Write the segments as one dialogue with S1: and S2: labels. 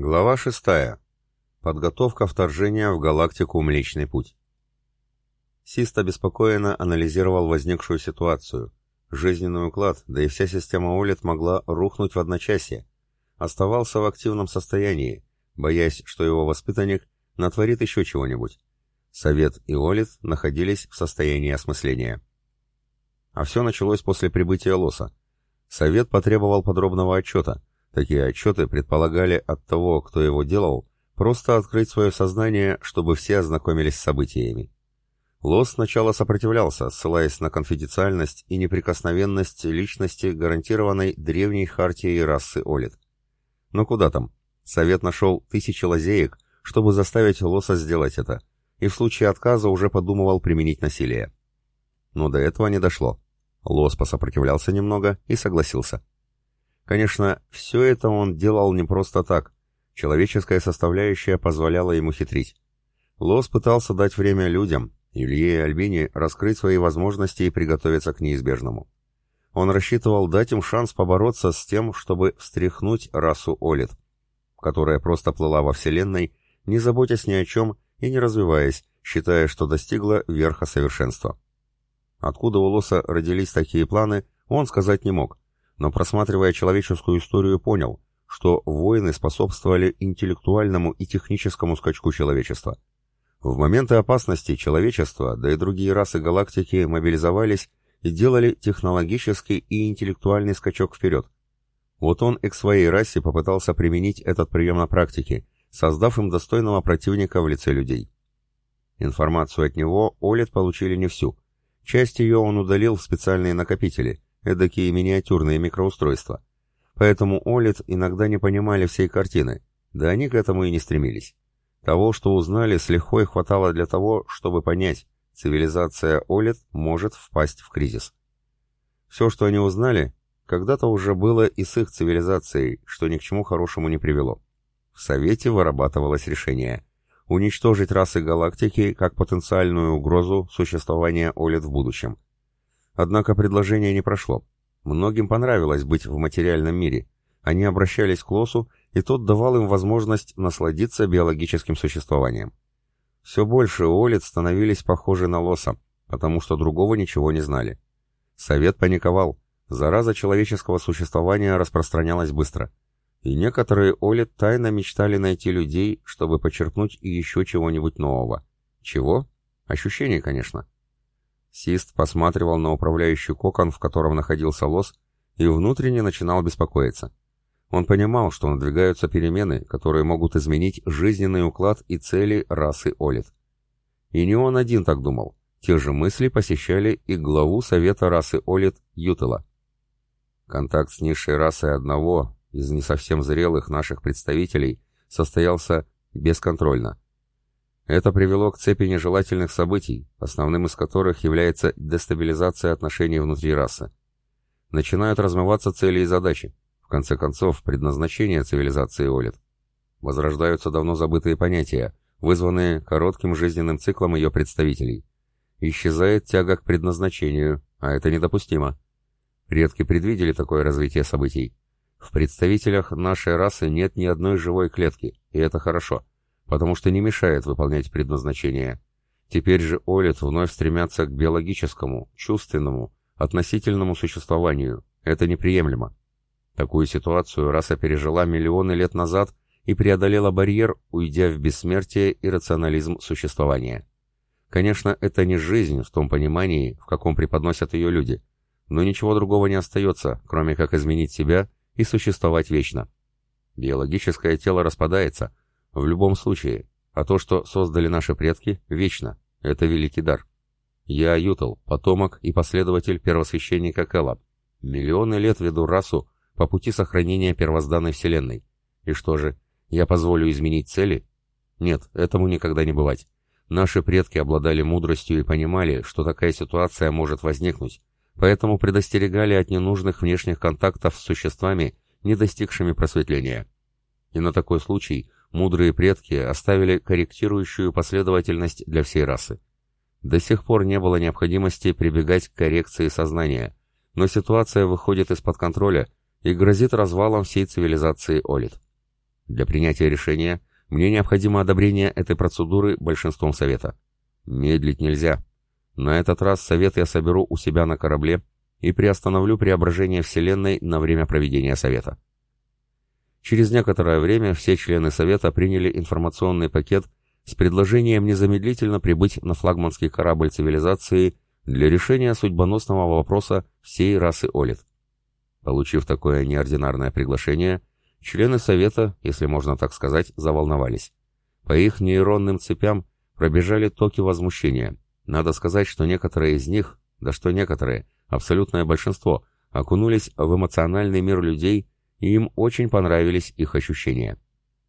S1: Глава 6. Подготовка вторжения в галактику Млечный Путь. Сист обеспокоенно анализировал возникшую ситуацию. Жизненный уклад, да и вся система Олит могла рухнуть в одночасье. Оставался в активном состоянии, боясь, что его воспитанник натворит еще чего-нибудь. Совет и Олит находились в состоянии осмысления. А все началось после прибытия Лоса. Совет потребовал подробного отчета – Такие отчеты предполагали от того, кто его делал, просто открыть свое сознание, чтобы все ознакомились с событиями. Лос сначала сопротивлялся, ссылаясь на конфиденциальность и неприкосновенность личности, гарантированной древней хартией расы Олит. Но куда там? Совет нашел тысячи лазеек, чтобы заставить Лоса сделать это, и в случае отказа уже подумывал применить насилие. Но до этого не дошло. Лос посопротивлялся немного и согласился. Конечно, все это он делал не просто так. Человеческая составляющая позволяла ему хитрить. Лос пытался дать время людям, Илье и Альбине, раскрыть свои возможности и приготовиться к неизбежному. Он рассчитывал дать им шанс побороться с тем, чтобы встряхнуть расу Олит, которая просто плыла во Вселенной, не заботясь ни о чем и не развиваясь, считая, что достигла верха совершенства. Откуда у Лоса родились такие планы, он сказать не мог, но просматривая человеческую историю понял, что войны способствовали интеллектуальному и техническому скачку человечества. В моменты опасности человечество, да и другие расы галактики мобилизовались и делали технологический и интеллектуальный скачок вперед. Вот он и к своей расе попытался применить этот прием на практике, создав им достойного противника в лице людей. Информацию от него Олит получили не всю. Часть ее он удалил в специальные накопители – эдакие миниатюрные микроустройства. Поэтому Олит иногда не понимали всей картины, да они к этому и не стремились. Того, что узнали, с лихвой хватало для того, чтобы понять, цивилизация Олит может впасть в кризис. Все, что они узнали, когда-то уже было и с их цивилизацией, что ни к чему хорошему не привело. В Совете вырабатывалось решение уничтожить расы галактики как потенциальную угрозу существования Олит в будущем – Однако предложение не прошло. Многим понравилось быть в материальном мире. Они обращались к Лосу, и тот давал им возможность насладиться биологическим существованием. Все больше Олит становились похожи на Лоса, потому что другого ничего не знали. Совет паниковал. Зараза человеческого существования распространялась быстро. И некоторые Олит тайно мечтали найти людей, чтобы почерпнуть еще чего-нибудь нового. Чего? Ощущений, конечно. Сист посматривал на управляющий кокон, в котором находился лос, и внутренне начинал беспокоиться. Он понимал, что надвигаются перемены, которые могут изменить жизненный уклад и цели расы Олит. И не он один так думал. Те же мысли посещали и главу Совета расы Олит Ютела. Контакт с низшей расой одного из не совсем зрелых наших представителей состоялся бесконтрольно. Это привело к цепи нежелательных событий, основным из которых является дестабилизация отношений внутри расы. Начинают размываться цели и задачи, в конце концов, предназначение цивилизации Олит. Возрождаются давно забытые понятия, вызванные коротким жизненным циклом ее представителей. Исчезает тяга к предназначению, а это недопустимо. Предки предвидели такое развитие событий. В представителях нашей расы нет ни одной живой клетки, и это хорошо – потому что не мешает выполнять предназначение. Теперь же Олит вновь стремятся к биологическому, чувственному, относительному существованию. Это неприемлемо. Такую ситуацию раса пережила миллионы лет назад и преодолела барьер, уйдя в бессмертие и рационализм существования. Конечно, это не жизнь в том понимании, в каком преподносят ее люди, но ничего другого не остается, кроме как изменить себя и существовать вечно. Биологическое тело распадается, в любом случае, а то, что создали наши предки, вечно. Это великий дар. Я Ютл, потомок и последователь первосвященника Кэлла. Миллионы лет веду расу по пути сохранения первозданной Вселенной. И что же, я позволю изменить цели? Нет, этому никогда не бывать. Наши предки обладали мудростью и понимали, что такая ситуация может возникнуть, поэтому предостерегали от ненужных внешних контактов с существами, не достигшими просветления. И на такой случай мудрые предки оставили корректирующую последовательность для всей расы. До сих пор не было необходимости прибегать к коррекции сознания, но ситуация выходит из-под контроля и грозит развалом всей цивилизации Олит. Для принятия решения мне необходимо одобрение этой процедуры большинством Совета. Медлить нельзя. На этот раз Совет я соберу у себя на корабле и приостановлю преображение Вселенной на время проведения Совета. Через некоторое время все члены Совета приняли информационный пакет с предложением незамедлительно прибыть на флагманский корабль цивилизации для решения судьбоносного вопроса всей расы Олит. Получив такое неординарное приглашение, члены Совета, если можно так сказать, заволновались. По их нейронным цепям пробежали токи возмущения. Надо сказать, что некоторые из них, да что некоторые, абсолютное большинство, окунулись в эмоциональный мир людей, и им очень понравились их ощущения.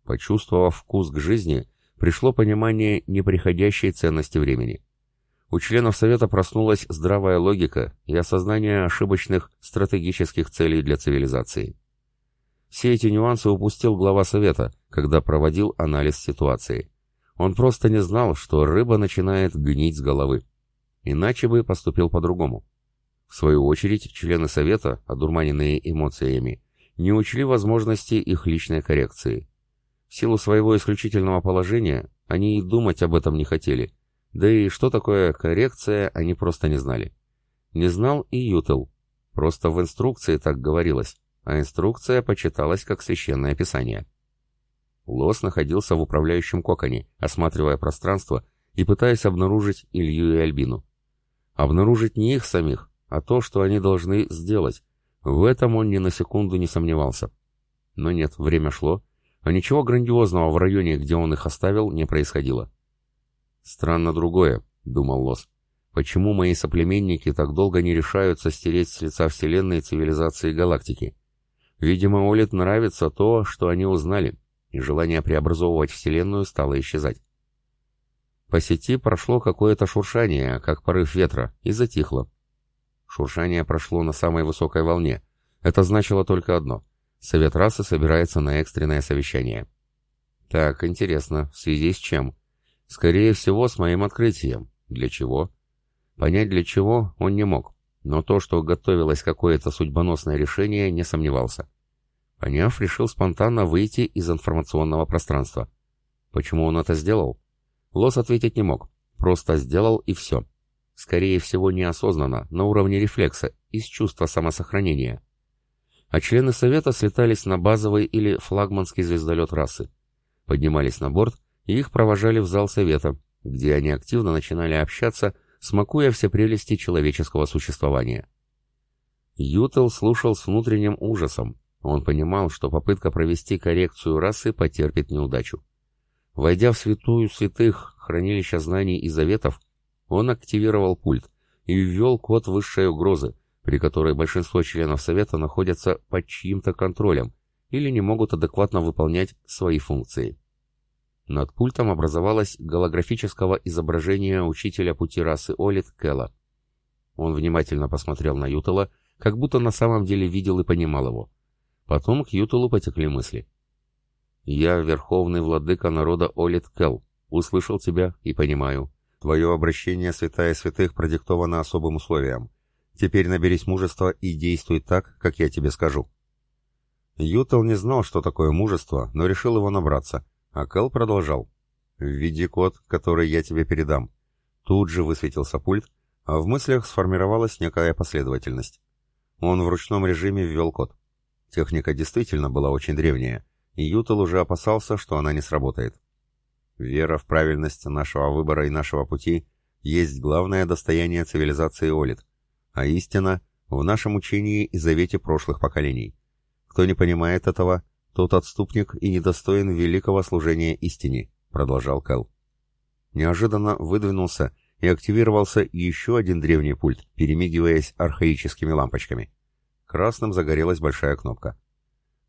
S1: Почувствовав вкус к жизни, пришло понимание неприходящей ценности времени. У членов Совета проснулась здравая логика и осознание ошибочных стратегических целей для цивилизации. Все эти нюансы упустил глава Совета, когда проводил анализ ситуации. Он просто не знал, что рыба начинает гнить с головы. Иначе бы поступил по-другому. В свою очередь, члены Совета, одурманенные эмоциями, не учли возможности их личной коррекции. В силу своего исключительного положения они и думать об этом не хотели. Да и что такое коррекция, они просто не знали. Не знал и Ютел. Просто в инструкции так говорилось, а инструкция почиталась как священное писание. Лос находился в управляющем коконе, осматривая пространство и пытаясь обнаружить Илью и Альбину. Обнаружить не их самих, а то, что они должны сделать. В этом он ни на секунду не сомневался. Но нет, время шло, а ничего грандиозного в районе, где он их оставил, не происходило. «Странно другое», — думал Лос. «Почему мои соплеменники так долго не решаются стереть с лица Вселенной цивилизации галактики? Видимо, Олит нравится то, что они узнали, и желание преобразовывать Вселенную стало исчезать. По сети прошло какое-то шуршание, как порыв ветра, и затихло. Шуршание прошло на самой высокой волне. Это значило только одно. Совет расы собирается на экстренное совещание. Так, интересно, в связи с чем? Скорее всего, с моим открытием. Для чего? Понять для чего он не мог, но то, что готовилось какое-то судьбоносное решение, не сомневался. Поняв, решил спонтанно выйти из информационного пространства. Почему он это сделал? Лос ответить не мог. Просто сделал и все. Скорее всего, неосознанно, на уровне рефлекса, из чувства самосохранения а члены Совета слетались на базовый или флагманский звездолет расы. Поднимались на борт и их провожали в зал Совета, где они активно начинали общаться, смакуя все прелести человеческого существования. Ютел слушал с внутренним ужасом. Он понимал, что попытка провести коррекцию расы потерпит неудачу. Войдя в святую святых, хранилище знаний и заветов, он активировал пульт и ввел код высшей угрозы, при которой большинство членов Совета находятся под чьим-то контролем или не могут адекватно выполнять свои функции. Над пультом образовалось голографического изображение учителя пути расы Олит Кэлла. Он внимательно посмотрел на Ютела, как будто на самом деле видел и понимал его. Потом к Ютелу потекли мысли. «Я верховный владыка народа Олит Кэл. Услышал тебя и понимаю. Твое обращение, святая святых, продиктовано особым условиям. Теперь наберись мужества и действуй так, как я тебе скажу». Ютел не знал, что такое мужество, но решил его набраться, а Кэл продолжал. «Введи код, который я тебе передам». Тут же высветился пульт, а в мыслях сформировалась некая последовательность. Он в ручном режиме ввел код. Техника действительно была очень древняя, и Ютел уже опасался, что она не сработает. Вера в правильность нашего выбора и нашего пути есть главное достояние цивилизации Олит, а истина в нашем учении и завете прошлых поколений. Кто не понимает этого, тот отступник и недостоин великого служения истине, продолжал Кэл. Неожиданно выдвинулся и активировался еще один древний пульт, перемигиваясь архаическими лампочками. Красным загорелась большая кнопка.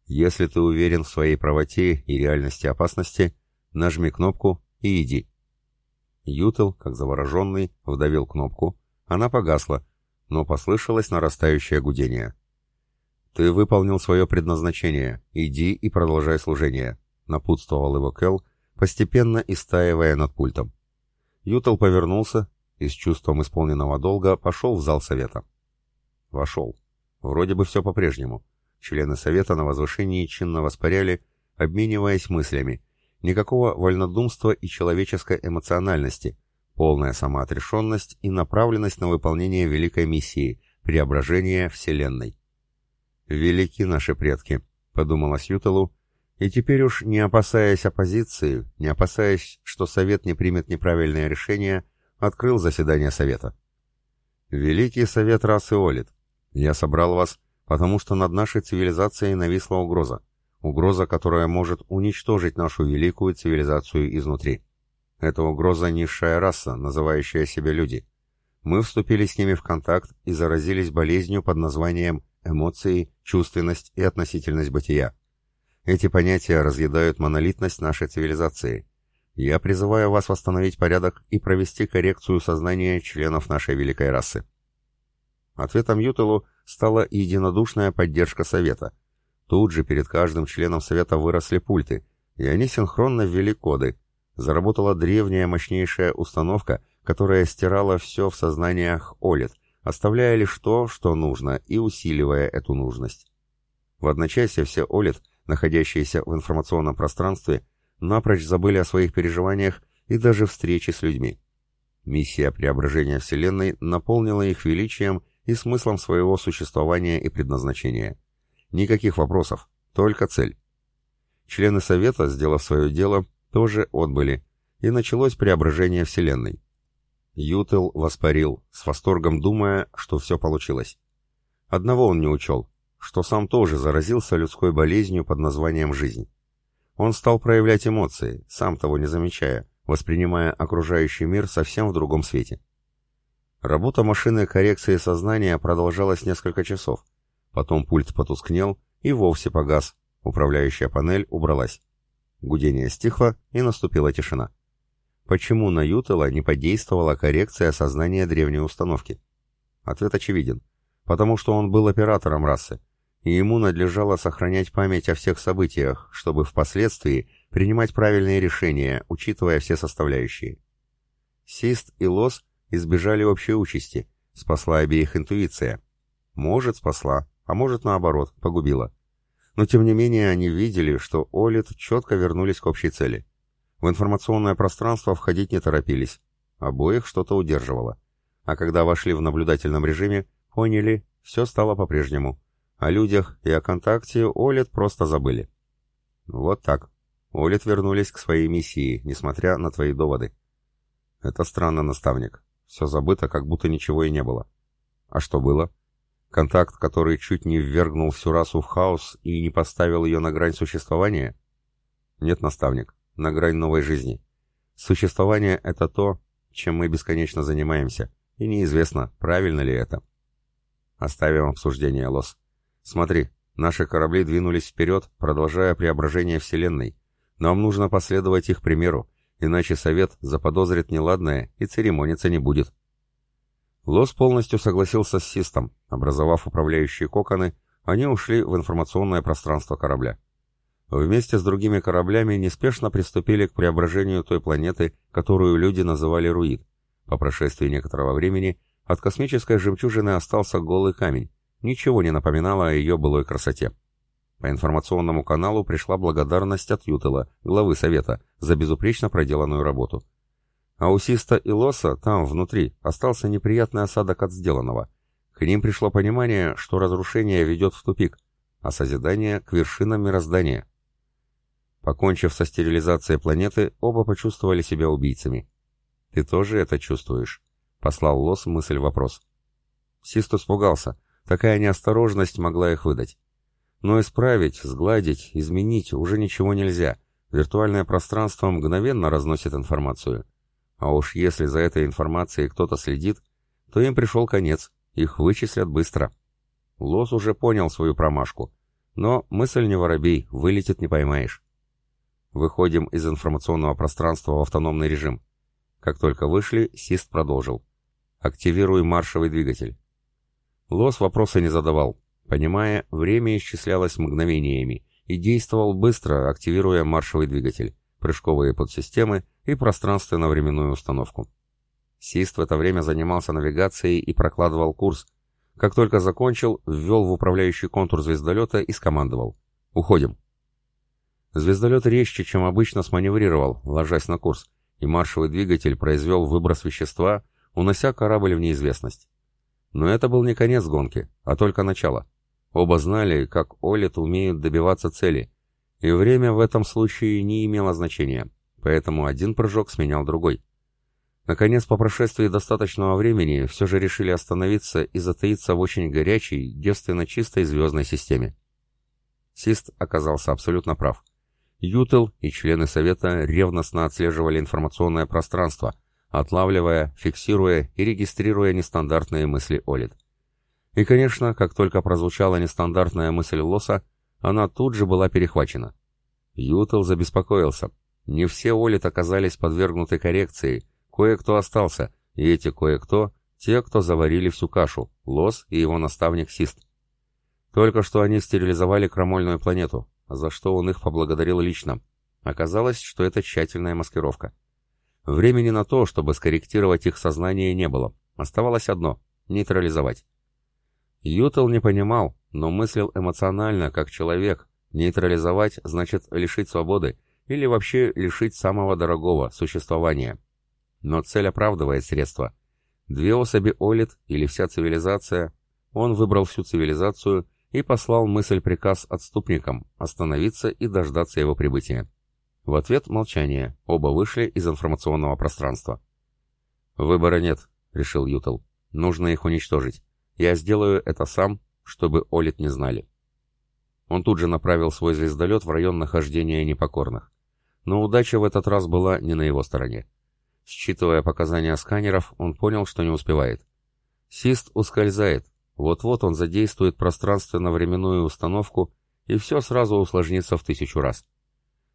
S1: Если ты уверен в своей правоте и реальности опасности, нажми кнопку и иди. Ютел, как завороженный, вдавил кнопку. Она погасла, но послышалось нарастающее гудение. «Ты выполнил свое предназначение. Иди и продолжай служение», — напутствовал его Кел, постепенно истаивая над пультом. Ютел повернулся и с чувством исполненного долга пошел в зал совета. Вошел. Вроде бы все по-прежнему. Члены совета на возвышении чинно воспаряли, обмениваясь мыслями. Никакого вольнодумства и человеческой эмоциональности, полная самоотрешенность и направленность на выполнение великой миссии – преображения Вселенной. «Велики наши предки», — подумалось Ютелу, и теперь уж не опасаясь оппозиции, не опасаясь, что Совет не примет неправильное решение, открыл заседание Совета. «Великий Совет расы Олит, я собрал вас, потому что над нашей цивилизацией нависла угроза. Угроза, которая может уничтожить нашу великую цивилизацию изнутри. Это угроза низшая раса, называющая себя люди. Мы вступили с ними в контакт и заразились болезнью под названием эмоции, чувственность и относительность бытия. Эти понятия разъедают монолитность нашей цивилизации. Я призываю вас восстановить порядок и провести коррекцию сознания членов нашей великой расы. Ответом Ютелу стала единодушная поддержка Совета. Тут же перед каждым членом Совета выросли пульты, и они синхронно ввели коды. Заработала древняя мощнейшая установка, которая стирала все в сознаниях Олит, оставляя лишь то, что нужно, и усиливая эту нужность. В одночасье все Олит, находящиеся в информационном пространстве, напрочь забыли о своих переживаниях и даже встрече с людьми. Миссия преображения Вселенной наполнила их величием и смыслом своего существования и предназначения. Никаких вопросов, только цель. Члены Совета, сделав свое дело, тоже отбыли, и началось преображение Вселенной. Ютел воспарил, с восторгом думая, что все получилось. Одного он не учел, что сам тоже заразился людской болезнью под названием «жизнь». Он стал проявлять эмоции, сам того не замечая, воспринимая окружающий мир совсем в другом свете. Работа машины коррекции сознания продолжалась несколько часов. Потом пульт потускнел и вовсе погас, управляющая панель убралась. Гудение стихло, и наступила тишина. Почему на Ютела не подействовала коррекция сознания древней установки? Ответ очевиден. Потому что он был оператором расы, и ему надлежало сохранять память о всех событиях, чтобы впоследствии принимать правильные решения, учитывая все составляющие. Сист и Лос избежали общей участи, спасла обеих интуиция. Может, спасла, а может, наоборот, погубила. Но тем не менее они видели, что Олит четко вернулись к общей цели. В информационное пространство входить не торопились. Обоих что-то удерживало. А когда вошли в наблюдательном режиме, поняли, все стало по-прежнему. О людях и о контакте Олет просто забыли. Вот так. Олет вернулись к своей миссии, несмотря на твои доводы. Это странно, наставник. Все забыто, как будто ничего и не было. А что было? Контакт, который чуть не ввергнул всю расу в хаос и не поставил ее на грань существования? Нет, наставник на грань новой жизни. Существование — это то, чем мы бесконечно занимаемся, и неизвестно, правильно ли это. Оставим обсуждение, Лос. Смотри, наши корабли двинулись вперед, продолжая преображение Вселенной. Нам нужно последовать их примеру, иначе Совет заподозрит неладное и церемониться не будет. Лос полностью согласился с Систом. Образовав управляющие коконы, они ушли в информационное пространство корабля вместе с другими кораблями неспешно приступили к преображению той планеты, которую люди называли Руид. По прошествии некоторого времени от космической жемчужины остался голый камень, ничего не напоминало о ее былой красоте. По информационному каналу пришла благодарность от Ютела, главы Совета, за безупречно проделанную работу. А у Систа и Лоса там, внутри, остался неприятный осадок от сделанного. К ним пришло понимание, что разрушение ведет в тупик, а созидание — к вершинам мироздания. Покончив со стерилизацией планеты, оба почувствовали себя убийцами. «Ты тоже это чувствуешь?» — послал Лос мысль-вопрос. Сист испугался. Такая неосторожность могла их выдать. Но исправить, сгладить, изменить уже ничего нельзя. Виртуальное пространство мгновенно разносит информацию. А уж если за этой информацией кто-то следит, то им пришел конец, их вычислят быстро. Лос уже понял свою промашку. Но мысль не воробей, вылетит не поймаешь. Выходим из информационного пространства в автономный режим. Как только вышли, Сист продолжил. Активируй маршевый двигатель. Лос вопроса не задавал. Понимая, время исчислялось мгновениями и действовал быстро, активируя маршевый двигатель, прыжковые подсистемы и пространственно-временную установку. Сист в это время занимался навигацией и прокладывал курс. Как только закончил, ввел в управляющий контур звездолета и скомандовал. «Уходим». Звездолет резче, чем обычно, сманеврировал, ложась на курс, и маршевый двигатель произвел выброс вещества, унося корабль в неизвестность. Но это был не конец гонки, а только начало. Оба знали, как Олит умеют добиваться цели, и время в этом случае не имело значения, поэтому один прыжок сменял другой. Наконец, по прошествии достаточного времени, все же решили остановиться и затаиться в очень горячей, девственно чистой звездной системе. Сист оказался абсолютно прав. Ютел и члены Совета ревностно отслеживали информационное пространство, отлавливая, фиксируя и регистрируя нестандартные мысли Олит. И, конечно, как только прозвучала нестандартная мысль Лоса, она тут же была перехвачена. Ютел забеспокоился. Не все Олит оказались подвергнуты коррекции, кое-кто остался, и эти кое-кто — те, кто заварили всю кашу, Лос и его наставник Сист. Только что они стерилизовали крамольную планету, за что он их поблагодарил лично. Оказалось, что это тщательная маскировка. Времени на то, чтобы скорректировать их сознание, не было. Оставалось одно — нейтрализовать. Ютел не понимал, но мыслил эмоционально, как человек. Нейтрализовать значит лишить свободы или вообще лишить самого дорогого — существования. Но цель оправдывает средства. Две особи Олит или вся цивилизация, он выбрал всю цивилизацию и послал мысль-приказ отступникам остановиться и дождаться его прибытия. В ответ молчание, оба вышли из информационного пространства. «Выбора нет», — решил Ютел. «Нужно их уничтожить. Я сделаю это сам, чтобы Олит не знали». Он тут же направил свой звездолет в район нахождения непокорных. Но удача в этот раз была не на его стороне. Считывая показания сканеров, он понял, что не успевает. Сист ускользает, вот-вот он задействует пространственно-временную установку, и все сразу усложнится в тысячу раз.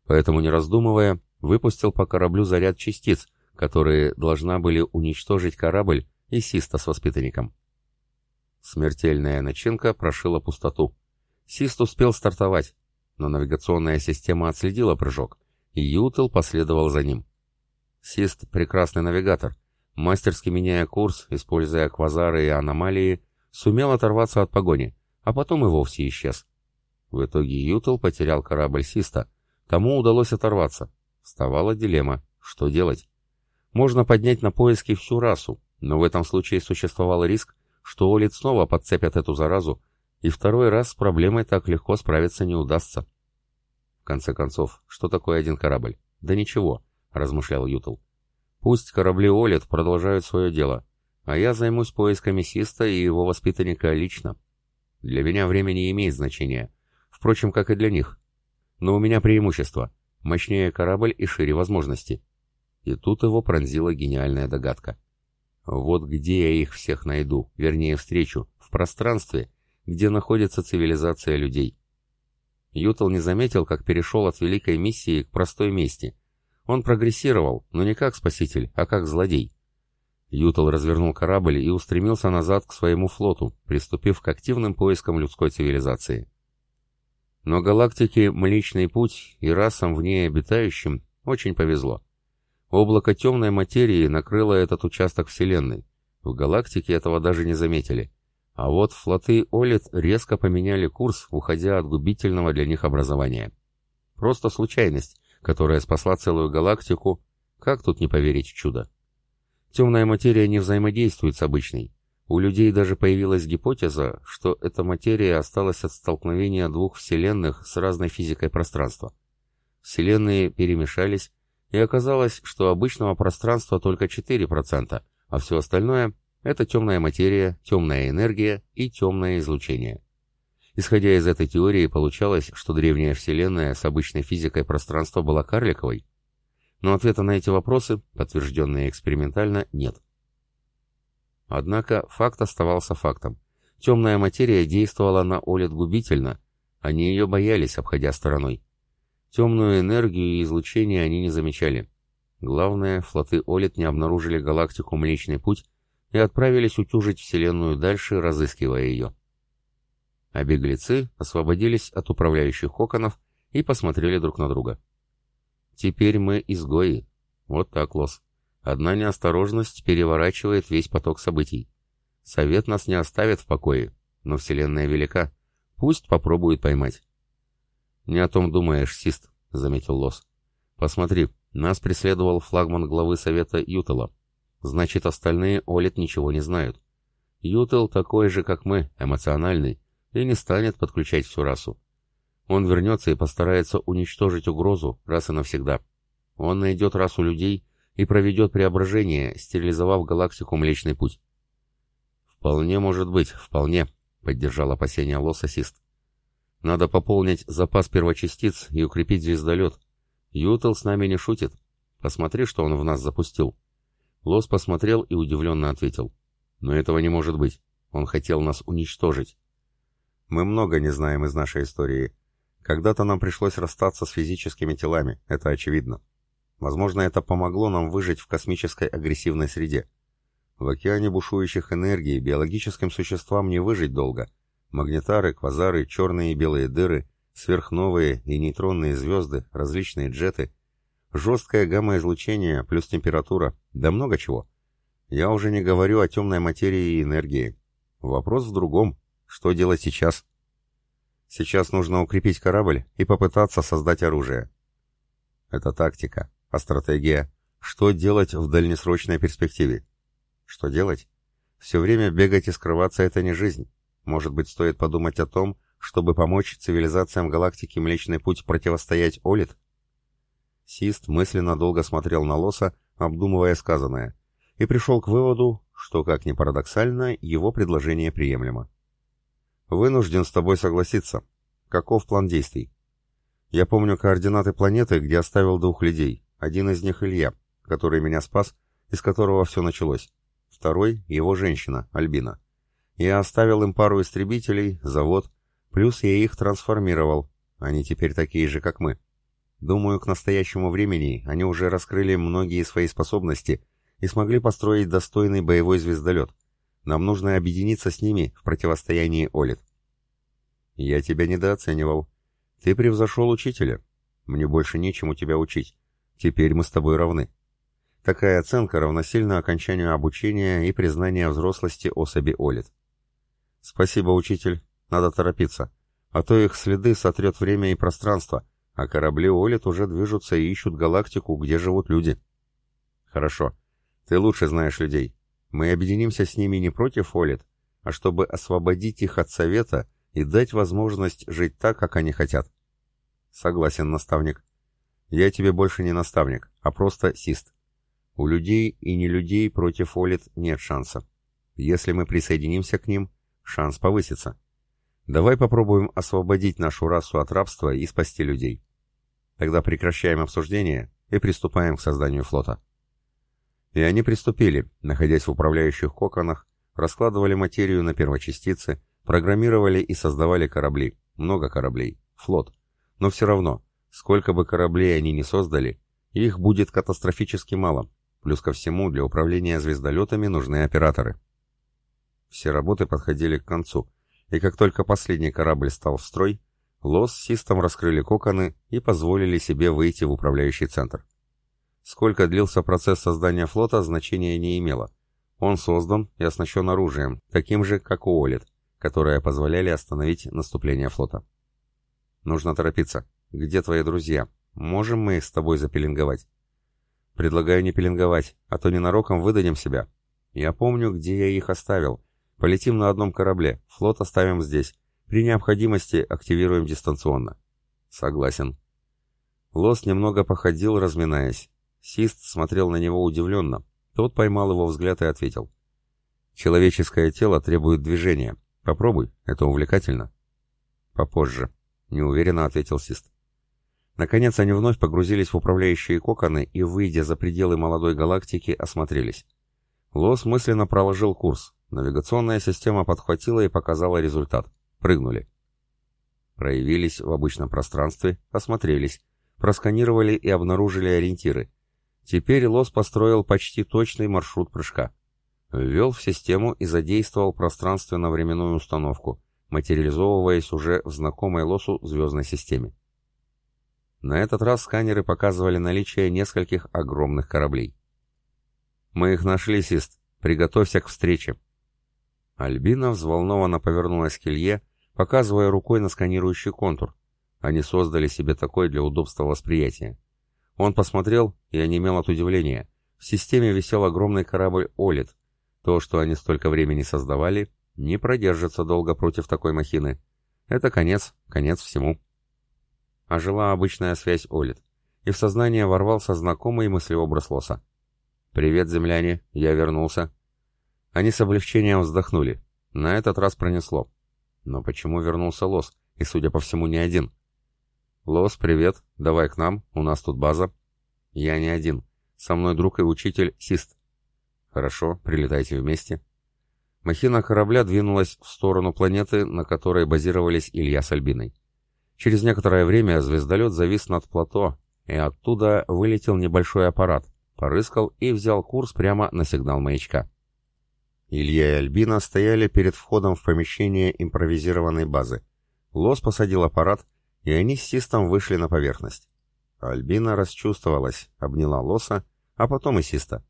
S1: Поэтому, не раздумывая, выпустил по кораблю заряд частиц, которые должна были уничтожить корабль и Систа с воспитанником. Смертельная начинка прошила пустоту. Сист успел стартовать, но навигационная система отследила прыжок, и Ютел последовал за ним. Сист — прекрасный навигатор. Мастерски меняя курс, используя квазары и аномалии, сумел оторваться от погони, а потом и вовсе исчез. В итоге Ютл потерял корабль Систа, тому удалось оторваться. Вставала дилемма, что делать? Можно поднять на поиски всю расу, но в этом случае существовал риск, что Олит снова подцепят эту заразу, и второй раз с проблемой так легко справиться не удастся. Конце концов, что такое один корабль? Да ничего, размышлял Ютл. Пусть корабли Олит продолжают свое дело, а я займусь поисками Систа и его воспитанника лично. Для меня время не имеет значения, впрочем, как и для них. Но у меня преимущество — мощнее корабль и шире возможности. И тут его пронзила гениальная догадка. Вот где я их всех найду, вернее встречу, в пространстве, где находится цивилизация людей. Ютл не заметил, как перешел от великой миссии к простой мести. Он прогрессировал, но не как спаситель, а как злодей. Ютал развернул корабль и устремился назад к своему флоту, приступив к активным поискам людской цивилизации. Но галактике Млечный Путь и расам в ней обитающим очень повезло. Облако темной материи накрыло этот участок Вселенной. В галактике этого даже не заметили. А вот флоты Олит резко поменяли курс, уходя от губительного для них образования. Просто случайность, которая спасла целую галактику. Как тут не поверить в чудо? Темная материя не взаимодействует с обычной. У людей даже появилась гипотеза, что эта материя осталась от столкновения двух вселенных с разной физикой пространства. Вселенные перемешались, и оказалось, что обычного пространства только 4%, а все остальное — это темная материя, темная энергия и темное излучение. Исходя из этой теории, получалось, что древняя Вселенная с обычной физикой пространства была карликовой, но ответа на эти вопросы, подтвержденные экспериментально, нет. Однако факт оставался фактом. Темная материя действовала на Олет губительно, они ее боялись, обходя стороной. Темную энергию и излучение они не замечали. Главное, флоты Олет не обнаружили галактику Млечный Путь и отправились утюжить Вселенную дальше, разыскивая ее. А беглецы освободились от управляющих коконов и посмотрели друг на друга. Теперь мы изгои. Вот так, Лос. Одна неосторожность переворачивает весь поток событий. Совет нас не оставит в покое, но Вселенная велика. Пусть попробует поймать. Не о том думаешь, Сист, заметил Лос. «Посмотри, нас преследовал флагман главы Совета Ютела. Значит, остальные Олит ничего не знают. Ютел такой же, как мы, эмоциональный, и не станет подключать всю расу. Он вернется и постарается уничтожить угрозу раз и навсегда. Он найдет расу людей и проведет преображение, стерилизовав галактику Млечный Путь. «Вполне может быть, вполне», — поддержал опасения Лососист. «Надо пополнить запас первочастиц и укрепить звездолет. Ютел с нами не шутит. Посмотри, что он в нас запустил». Лос посмотрел и удивленно ответил. «Но этого не может быть. Он хотел нас уничтожить». «Мы много не знаем из нашей истории. Когда-то нам пришлось расстаться с физическими телами, это очевидно. Возможно, это помогло нам выжить в космической агрессивной среде. В океане бушующих энергий биологическим существам не выжить долго. Магнитары, квазары, черные и белые дыры, сверхновые и нейтронные звезды, различные джеты, жесткое гамма-излучение плюс температура, да много чего. Я уже не говорю о темной материи и энергии. Вопрос в другом. Что делать сейчас? Сейчас нужно укрепить корабль и попытаться создать оружие. Это тактика. А стратегия? Что делать в дальнесрочной перспективе? Что делать? Все время бегать и скрываться — это не жизнь. Может быть, стоит подумать о том, чтобы помочь цивилизациям галактики Млечный Путь противостоять Олит? Сист мысленно долго смотрел на Лоса, обдумывая сказанное, и пришел к выводу, что, как ни парадоксально, его предложение приемлемо. «Вынужден с тобой согласиться. Каков план действий?» «Я помню координаты планеты, где оставил двух людей. Один из них Илья, который меня спас, из которого все началось. Второй — его женщина, Альбина. Я оставил им пару истребителей, завод, плюс я их трансформировал. Они теперь такие же, как мы. Думаю, к настоящему времени они уже раскрыли многие свои способности и смогли построить достойный боевой звездолет. Нам нужно объединиться с ними в противостоянии Олит. Я тебя недооценивал. Ты превзошел учителя. Мне больше нечему тебя учить. Теперь мы с тобой равны. Такая оценка равносильна окончанию обучения и признания взрослости особи Олит. Спасибо, учитель. Надо торопиться. А то их следы сотрет время и пространство, а корабли Олит уже движутся и ищут галактику, где живут люди. Хорошо. Ты лучше знаешь людей. Мы объединимся с ними не против Олит, а чтобы освободить их от совета и дать возможность жить так, как они хотят. Согласен, наставник. Я тебе больше не наставник, а просто сист. У людей и не людей против Олит нет шанса. Если мы присоединимся к ним, шанс повысится. Давай попробуем освободить нашу расу от рабства и спасти людей. Тогда прекращаем обсуждение и приступаем к созданию флота. И они приступили, находясь в управляющих коконах, раскладывали материю на первочастицы, программировали и создавали корабли, много кораблей, флот. Но все равно, Сколько бы кораблей они ни создали, их будет катастрофически мало. Плюс ко всему, для управления звездолетами нужны операторы. Все работы подходили к концу, и как только последний корабль стал в строй, Лос с Систом раскрыли коконы и позволили себе выйти в управляющий центр. Сколько длился процесс создания флота, значения не имело. Он создан и оснащен оружием, таким же, как у Олит, которые позволяли остановить наступление флота. Нужно торопиться. «Где твои друзья? Можем мы их с тобой запеленговать?» «Предлагаю не пеленговать, а то ненароком выдадим себя. Я помню, где я их оставил. Полетим на одном корабле, флот оставим здесь. При необходимости активируем дистанционно». «Согласен». Лос немного походил, разминаясь. Сист смотрел на него удивленно. Тот поймал его взгляд и ответил. «Человеческое тело требует движения. Попробуй, это увлекательно». «Попозже», — неуверенно ответил Сист. Наконец они вновь погрузились в управляющие коконы и, выйдя за пределы молодой галактики, осмотрелись. Лос мысленно проложил курс. Навигационная система подхватила и показала результат. Прыгнули. Проявились в обычном пространстве, осмотрелись, просканировали и обнаружили ориентиры. Теперь Лос построил почти точный маршрут прыжка. Ввел в систему и задействовал пространственно-временную установку, материализовываясь уже в знакомой Лосу звездной системе. На этот раз сканеры показывали наличие нескольких огромных кораблей. «Мы их нашли, Сист. Приготовься к встрече». Альбина взволнованно повернулась к Илье, показывая рукой на сканирующий контур. Они создали себе такой для удобства восприятия. Он посмотрел и онемел от удивления. В системе висел огромный корабль «Олит». То, что они столько времени создавали, не продержится долго против такой махины. Это конец, конец всему. Ожила обычная связь Олит, и в сознание ворвался знакомый мыслеобраз Лоса. «Привет, земляне, я вернулся». Они с облегчением вздохнули. На этот раз пронесло. Но почему вернулся Лос, и, судя по всему, не один? «Лос, привет, давай к нам, у нас тут база». «Я не один. Со мной друг и учитель Сист». «Хорошо, прилетайте вместе». Махина корабля двинулась в сторону планеты, на которой базировались Илья с Альбиной. Через некоторое время звездолет завис над плато, и оттуда вылетел небольшой аппарат, порыскал и взял курс прямо на сигнал маячка. Илья и Альбина стояли перед входом в помещение импровизированной базы. Лос посадил аппарат, и они с Систом вышли на поверхность. Альбина расчувствовалась, обняла Лоса, а потом и Систа.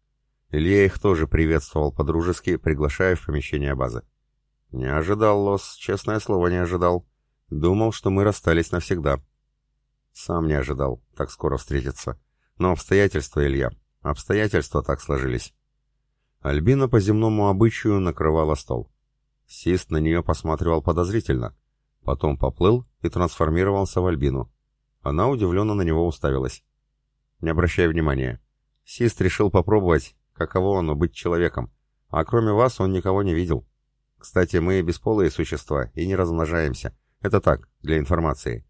S1: Илья их тоже приветствовал по-дружески, приглашая в помещение базы. «Не ожидал, Лос, честное слово, не ожидал. Думал, что мы расстались навсегда». «Сам не ожидал, так скоро встретиться. Но обстоятельства, Илья, обстоятельства так сложились». Альбина по земному обычаю накрывала стол. Сист на нее посматривал подозрительно. Потом поплыл и трансформировался в Альбину. Она удивленно на него уставилась. «Не обращай внимания. Сист решил попробовать, каково оно быть человеком. А кроме вас он никого не видел. Кстати, мы бесполые существа и не размножаемся. Это так, для информации.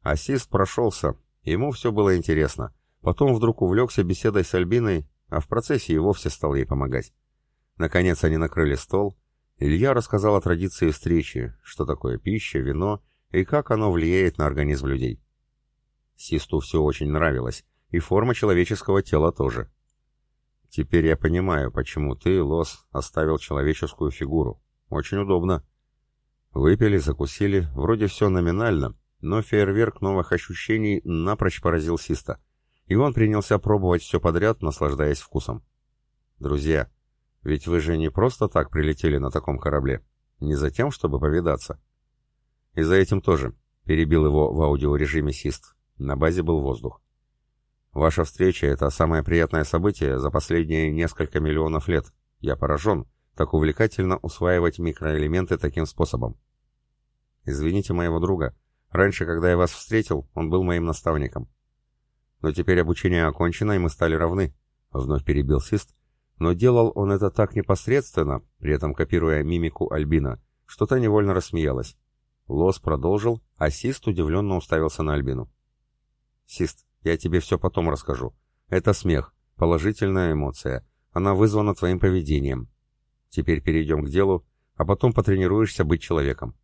S1: Ассист прошелся, ему все было интересно. Потом вдруг увлекся беседой с Альбиной, а в процессе и вовсе стал ей помогать. Наконец они накрыли стол. Илья рассказал о традиции встречи, что такое пища, вино и как оно влияет на организм людей. Систу все очень нравилось, и форма человеческого тела тоже. Теперь я понимаю, почему ты, Лос, оставил человеческую фигуру. Очень удобно. Выпили, закусили, вроде все номинально, но фейерверк новых ощущений напрочь поразил Систа, и он принялся пробовать все подряд, наслаждаясь вкусом. Друзья, ведь вы же не просто так прилетели на таком корабле, не за тем, чтобы повидаться. И за этим тоже, перебил его в аудиорежиме Сист. На базе был воздух. Ваша встреча — это самое приятное событие за последние несколько миллионов лет. Я поражен. Так увлекательно усваивать микроэлементы таким способом. Извините моего друга. Раньше, когда я вас встретил, он был моим наставником. Но теперь обучение окончено, и мы стали равны. Вновь перебил Сист. Но делал он это так непосредственно, при этом копируя мимику Альбина, что та невольно рассмеялась. Лос продолжил, а Сист удивленно уставился на Альбину. «Сист, я тебе все потом расскажу. Это смех, положительная эмоция. Она вызвана твоим поведением. Теперь перейдем к делу, а потом потренируешься быть человеком.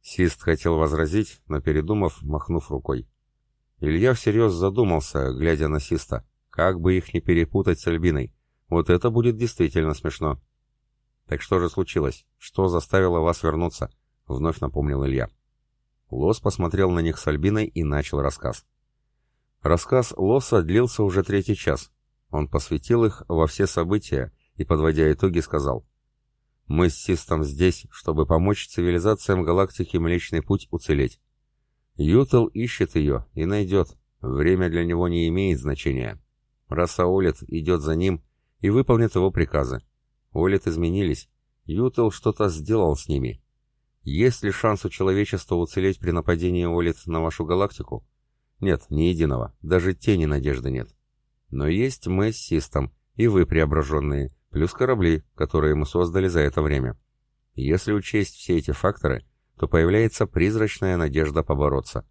S1: Сист хотел возразить, но передумав, махнув рукой. Илья всерьез задумался, глядя на Систа, как бы их не перепутать с Альбиной. Вот это будет действительно смешно. Так что же случилось? Что заставило вас вернуться? Вновь напомнил Илья. Лос посмотрел на них с Альбиной и начал рассказ. Рассказ Лоса длился уже третий час. Он посвятил их во все события и, подводя итоги, сказал «Мы с Систом здесь, чтобы помочь цивилизациям галактики Млечный Путь уцелеть. Ютел ищет ее и найдет. Время для него не имеет значения. Раса Олит идет за ним и выполнит его приказы. Олит изменились. Ютел что-то сделал с ними. Есть ли шанс у человечества уцелеть при нападении Олит на вашу галактику? Нет, ни единого, даже тени надежды нет. Но есть мы с Систом, и вы преображенные, плюс корабли, которые мы создали за это время. Если учесть все эти факторы, то появляется призрачная надежда побороться.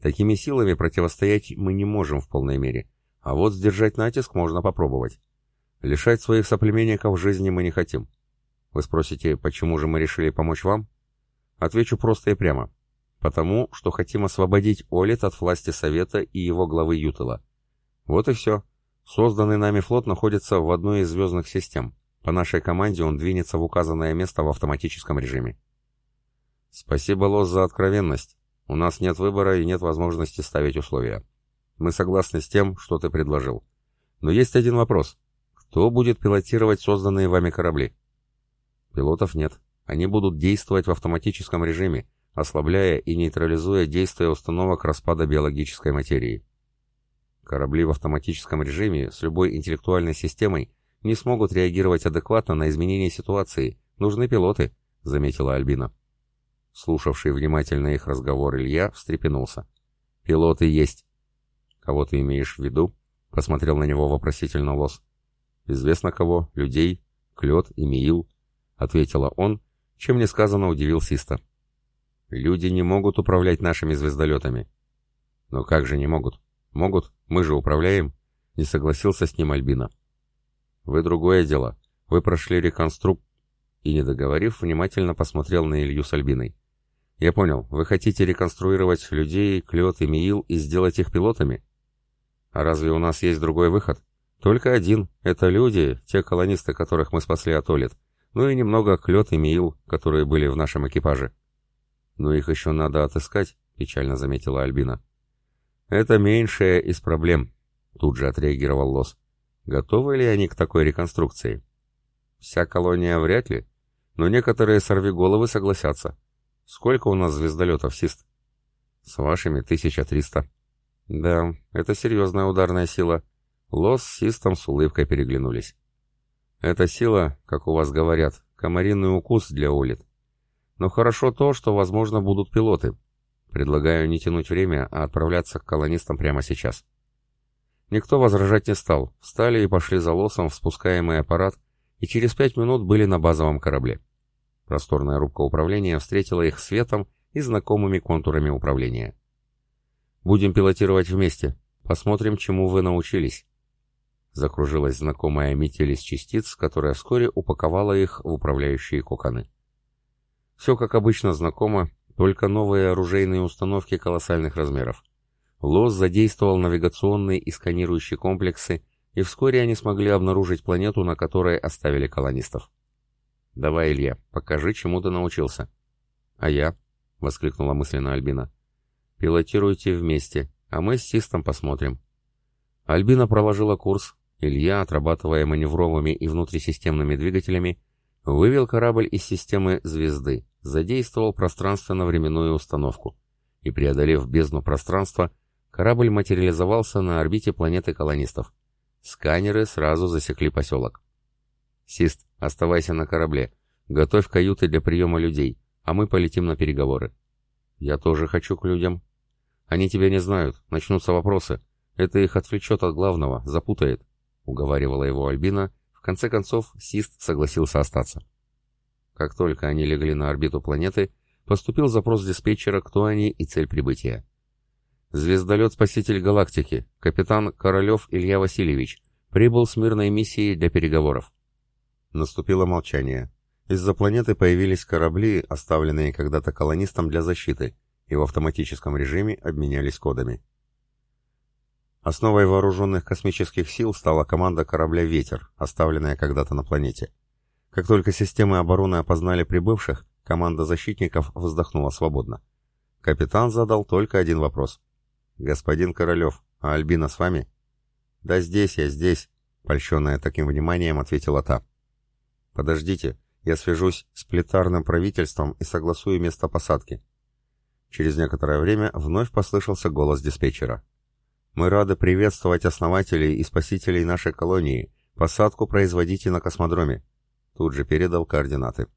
S1: Такими силами противостоять мы не можем в полной мере, а вот сдержать натиск можно попробовать. Лишать своих соплеменников жизни мы не хотим. Вы спросите, почему же мы решили помочь вам? Отвечу просто и прямо. Потому, что хотим освободить Олит от власти Совета и его главы Ютела. Вот и все. Созданный нами флот находится в одной из звездных систем. По нашей команде он двинется в указанное место в автоматическом режиме. Спасибо, Лос, за откровенность. У нас нет выбора и нет возможности ставить условия. Мы согласны с тем, что ты предложил. Но есть один вопрос. Кто будет пилотировать созданные вами корабли? Пилотов нет. Они будут действовать в автоматическом режиме, ослабляя и нейтрализуя действие установок распада биологической материи. Корабли в автоматическом режиме с любой интеллектуальной системой не смогут реагировать адекватно на изменения ситуации. Нужны пилоты, заметила Альбина. Слушавший внимательно их разговор Илья встрепенулся. «Пилоты есть». «Кого ты имеешь в виду?» — посмотрел на него вопросительно Лос. «Известно кого, людей, Клет и Миил», — ответила он, чем несказанно удивил Систа. «Люди не могут управлять нашими звездолетами». «Но как же не могут? Могут, мы же управляем», — не согласился с ним Альбина. «Вы другое дело. Вы прошли реконструк...» И, не договорив, внимательно посмотрел на Илью с Альбиной. «Я понял. Вы хотите реконструировать людей, Клёт и Миил и сделать их пилотами? А разве у нас есть другой выход? Только один. Это люди, те колонисты, которых мы спасли от Олит. Ну и немного Клёт и Миил, которые были в нашем экипаже». «Но их еще надо отыскать», — печально заметила Альбина. «Это меньшая из проблем», — тут же отреагировал Лос. «Готовы ли они к такой реконструкции?» «Вся колония вряд ли, но некоторые сорвиголовы согласятся. Сколько у нас звездолетов, Сист? С вашими 1300. Да, это серьезная ударная сила. Лос с Систом с улыбкой переглянулись. Эта сила, как у вас говорят, комариный укус для улит. Но хорошо то, что, возможно, будут пилоты. Предлагаю не тянуть время, а отправляться к колонистам прямо сейчас. Никто возражать не стал. Встали и пошли за лосом в спускаемый аппарат, и через пять минут были на базовом корабле. Просторная рубка управления встретила их светом и знакомыми контурами управления. «Будем пилотировать вместе. Посмотрим, чему вы научились». Закружилась знакомая метель из частиц, которая вскоре упаковала их в управляющие коконы. Все как обычно знакомо, только новые оружейные установки колоссальных размеров. Лос задействовал навигационные и сканирующие комплексы, и вскоре они смогли обнаружить планету, на которой оставили колонистов. «Давай, Илья, покажи, чему ты научился». «А я?» — воскликнула мысленно Альбина. «Пилотируйте вместе, а мы с Систом посмотрим». Альбина проложила курс, Илья, отрабатывая маневровыми и внутрисистемными двигателями, вывел корабль из системы «Звезды», задействовал пространственно-временную установку и, преодолев бездну пространства, корабль материализовался на орбите планеты колонистов. Сканеры сразу засекли поселок. «Сист, оставайся на корабле. Готовь каюты для приема людей, а мы полетим на переговоры». «Я тоже хочу к людям». «Они тебя не знают. Начнутся вопросы. Это их отвлечет от главного, запутает», — уговаривала его Альбина. В конце концов, Сист согласился остаться. Как только они легли на орбиту планеты, поступил запрос диспетчера, кто они и цель прибытия. «Звездолет-спаситель галактики, капитан Королев Илья Васильевич, прибыл с мирной миссией для переговоров. Наступило молчание. Из-за планеты появились корабли, оставленные когда-то колонистам для защиты, и в автоматическом режиме обменялись кодами. Основой вооруженных космических сил стала команда корабля «Ветер», оставленная когда-то на планете. Как только системы обороны опознали прибывших, команда защитников вздохнула свободно. Капитан задал только один вопрос. «Господин Королев, а Альбина с вами?» «Да здесь я, здесь», — польщенная таким вниманием ответила та. «Подождите, я свяжусь с плетарным правительством и согласую место посадки». Через некоторое время вновь послышался голос диспетчера. «Мы рады приветствовать основателей и спасителей нашей колонии. Посадку производите на космодроме». Тут же передал координаты.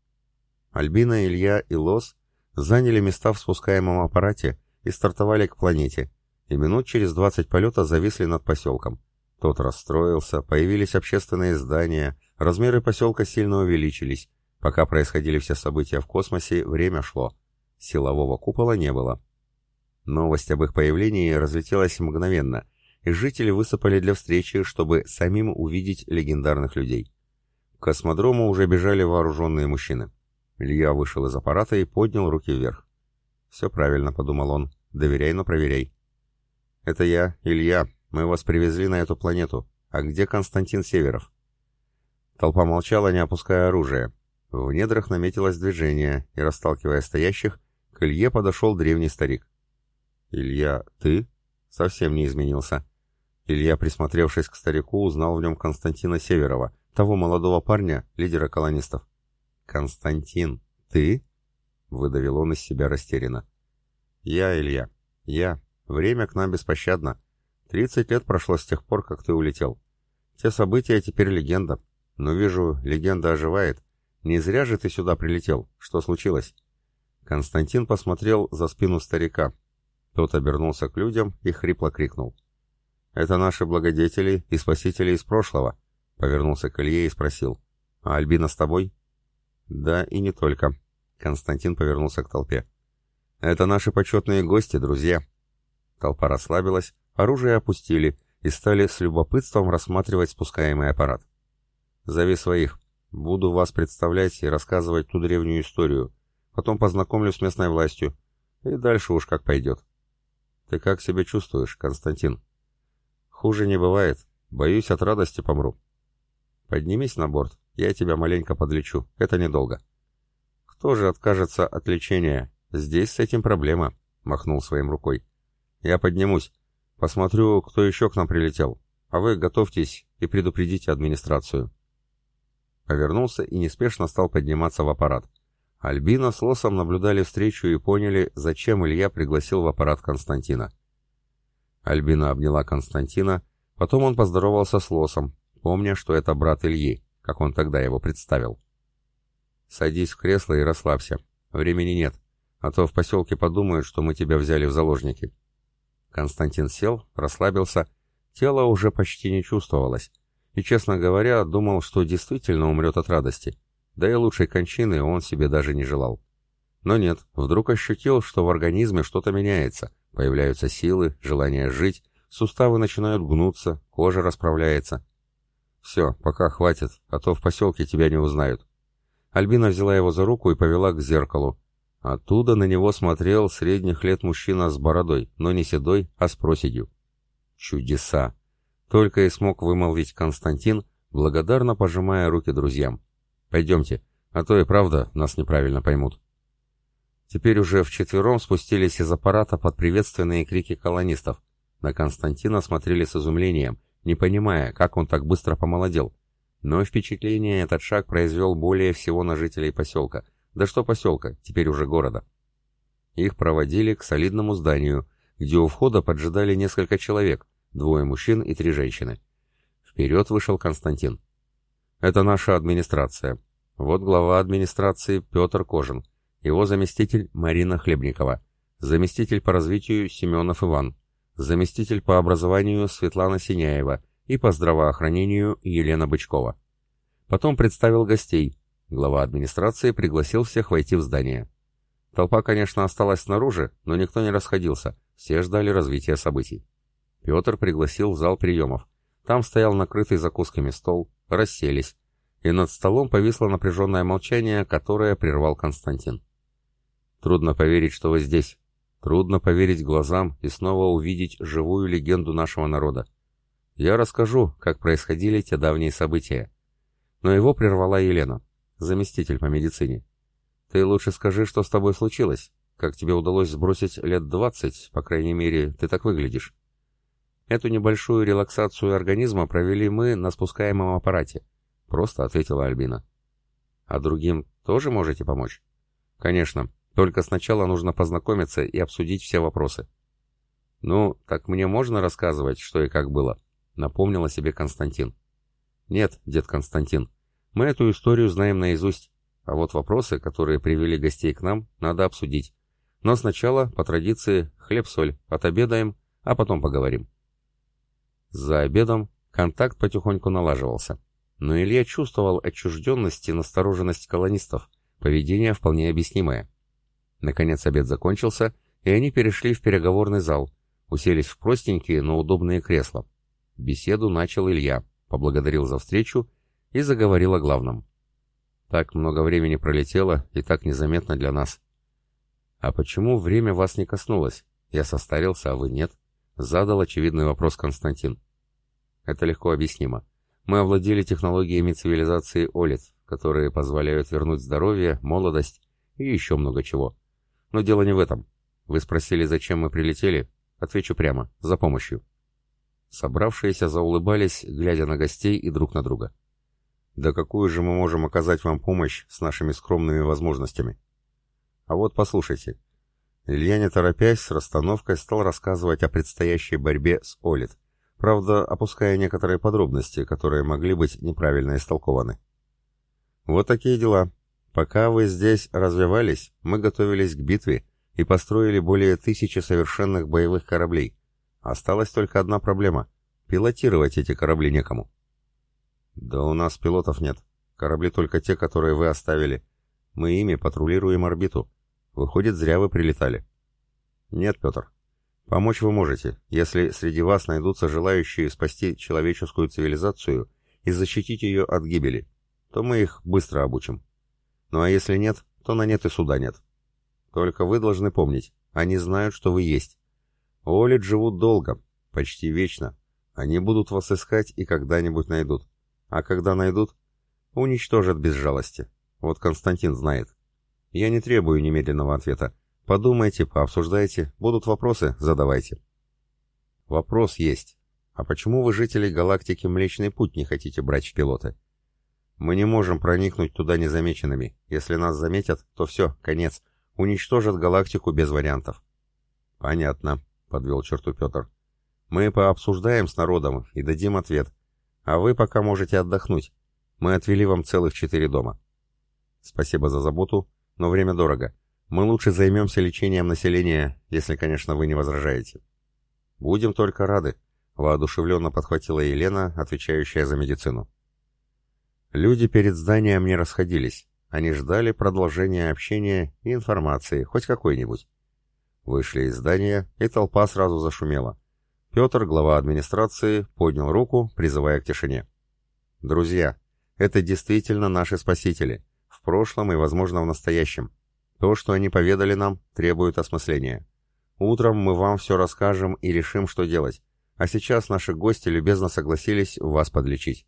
S1: Альбина, Илья и Лос заняли места в спускаемом аппарате и стартовали к планете, и минут через двадцать полета зависли над поселком. Тот расстроился, появились общественные здания, размеры поселка сильно увеличились. Пока происходили все события в космосе, время шло. Силового купола не было. Новость об их появлении разлетелась мгновенно, и жители высыпали для встречи, чтобы самим увидеть легендарных людей. К космодрому уже бежали вооруженные мужчины. Илья вышел из аппарата и поднял руки вверх. «Все правильно», — подумал он. «Доверяй, но проверяй». «Это я, Илья», мы вас привезли на эту планету. А где Константин Северов?» Толпа молчала, не опуская оружие. В недрах наметилось движение, и, расталкивая стоящих, к Илье подошел древний старик. «Илья, ты?» Совсем не изменился. Илья, присмотревшись к старику, узнал в нем Константина Северова, того молодого парня, лидера колонистов. «Константин, ты?» — выдавил он из себя растерянно. «Я, Илья, я. Время к нам беспощадно. Тридцать лет прошло с тех пор, как ты улетел. Те события теперь легенда. Но вижу, легенда оживает. Не зря же ты сюда прилетел. Что случилось?» Константин посмотрел за спину старика. Тот обернулся к людям и хрипло крикнул. «Это наши благодетели и спасители из прошлого», — повернулся к Илье и спросил. «А Альбина с тобой?» «Да, и не только», — Константин повернулся к толпе. «Это наши почетные гости, друзья». Толпа расслабилась, оружие опустили и стали с любопытством рассматривать спускаемый аппарат. «Зови своих. Буду вас представлять и рассказывать ту древнюю историю. Потом познакомлю с местной властью. И дальше уж как пойдет». «Ты как себя чувствуешь, Константин?» «Хуже не бывает. Боюсь, от радости помру». «Поднимись на борт, я тебя маленько подлечу. Это недолго». «Кто же откажется от лечения? Здесь с этим проблема», — махнул своим рукой. «Я поднимусь. Посмотрю, кто еще к нам прилетел. А вы готовьтесь и предупредите администрацию». Повернулся и неспешно стал подниматься в аппарат. Альбина с Лосом наблюдали встречу и поняли, зачем Илья пригласил в аппарат Константина. Альбина обняла Константина, потом он поздоровался с Лосом, помня, что это брат Ильи, как он тогда его представил. «Садись в кресло и расслабься. Времени нет, а то в поселке подумают, что мы тебя взяли в заложники». Константин сел, расслабился, тело уже почти не чувствовалось, и, честно говоря, думал, что действительно умрет от радости. Да и лучшей кончины он себе даже не желал. Но нет, вдруг ощутил, что в организме что-то меняется, появляются силы, желание жить, суставы начинают гнуться, кожа расправляется. «Все, пока хватит, а то в поселке тебя не узнают». Альбина взяла его за руку и повела к зеркалу. Оттуда на него смотрел средних лет мужчина с бородой, но не седой, а с проседью. «Чудеса!» Только и смог вымолвить Константин, благодарно пожимая руки друзьям. «Пойдемте, а то и правда нас неправильно поймут». Теперь уже вчетвером спустились из аппарата под приветственные крики колонистов. На Константина смотрели с изумлением, не понимая, как он так быстро помолодел. Но впечатление этот шаг произвел более всего на жителей поселка. Да что поселка, теперь уже города. Их проводили к солидному зданию, где у входа поджидали несколько человек, двое мужчин и три женщины. Вперед вышел Константин. «Это наша администрация. Вот глава администрации Петр Кожин, его заместитель Марина Хлебникова, заместитель по развитию Семенов Иван, заместитель по образованию Светлана Синяева и по здравоохранению Елена Бычкова. Потом представил гостей. Глава администрации пригласил всех войти в здание. Толпа, конечно, осталась снаружи, но никто не расходился, все ждали развития событий. Петр пригласил в зал приемов. Там стоял накрытый закусками стол, расселись, и над столом повисло напряженное молчание, которое прервал Константин. «Трудно поверить, что вы здесь», Трудно поверить глазам и снова увидеть живую легенду нашего народа. Я расскажу, как происходили те давние события. Но его прервала Елена, заместитель по медицине. Ты лучше скажи, что с тобой случилось. Как тебе удалось сбросить лет двадцать, по крайней мере, ты так выглядишь. Эту небольшую релаксацию организма провели мы на спускаемом аппарате, просто ответила Альбина. А другим тоже можете помочь? Конечно. Только сначала нужно познакомиться и обсудить все вопросы. «Ну, так мне можно рассказывать, что и как было?» — напомнил о себе Константин. «Нет, дед Константин, мы эту историю знаем наизусть, а вот вопросы, которые привели гостей к нам, надо обсудить. Но сначала, по традиции, хлеб-соль, отобедаем, а потом поговорим». За обедом контакт потихоньку налаживался. Но Илья чувствовал отчужденность и настороженность колонистов, поведение вполне объяснимое. Наконец обед закончился, и они перешли в переговорный зал, уселись в простенькие, но удобные кресла. Беседу начал Илья, поблагодарил за встречу и заговорил о главном. Так много времени пролетело и так незаметно для нас. А почему время вас не коснулось? Я состарился, а вы нет? Задал очевидный вопрос Константин. Это легко объяснимо. Мы овладели технологиями цивилизации Олит, которые позволяют вернуть здоровье, молодость и еще много чего. Но дело не в этом. Вы спросили, зачем мы прилетели? Отвечу прямо. За помощью. Собравшиеся заулыбались, глядя на гостей и друг на друга. Да какую же мы можем оказать вам помощь с нашими скромными возможностями? А вот послушайте. Илья, не торопясь, с расстановкой стал рассказывать о предстоящей борьбе с Олит, правда, опуская некоторые подробности, которые могли быть неправильно истолкованы. Вот такие дела. Пока вы здесь развивались, мы готовились к битве и построили более тысячи совершенных боевых кораблей. Осталась только одна проблема — пилотировать эти корабли некому. Да у нас пилотов нет. Корабли только те, которые вы оставили. Мы ими патрулируем орбиту. Выходит, зря вы прилетали. Нет, Петр. Помочь вы можете, если среди вас найдутся желающие спасти человеческую цивилизацию и защитить ее от гибели, то мы их быстро обучим. Ну а если нет, то на нет и суда нет. Только вы должны помнить, они знают, что вы есть. Олит живут долго, почти вечно. Они будут вас искать и когда-нибудь найдут. А когда найдут, уничтожат без жалости. Вот Константин знает. Я не требую немедленного ответа. Подумайте, пообсуждайте. Будут вопросы, задавайте. Вопрос есть. А почему вы жителей галактики Млечный Путь не хотите брать в пилоты? Мы не можем проникнуть туда незамеченными. Если нас заметят, то все, конец. Уничтожат галактику без вариантов. Понятно, подвел черту Петр. Мы пообсуждаем с народом и дадим ответ. А вы пока можете отдохнуть. Мы отвели вам целых четыре дома. Спасибо за заботу, но время дорого. Мы лучше займемся лечением населения, если, конечно, вы не возражаете. Будем только рады, воодушевленно подхватила Елена, отвечающая за медицину. Люди перед зданием не расходились. Они ждали продолжения общения и информации, хоть какой-нибудь. Вышли из здания, и толпа сразу зашумела. Петр, глава администрации, поднял руку, призывая к тишине. «Друзья, это действительно наши спасители, прошлом и, возможно, в настоящем. То, что они поведали нам, требует осмысления. Утром мы вам все расскажем и решим, что делать. А сейчас наши гости любезно согласились вас подлечить».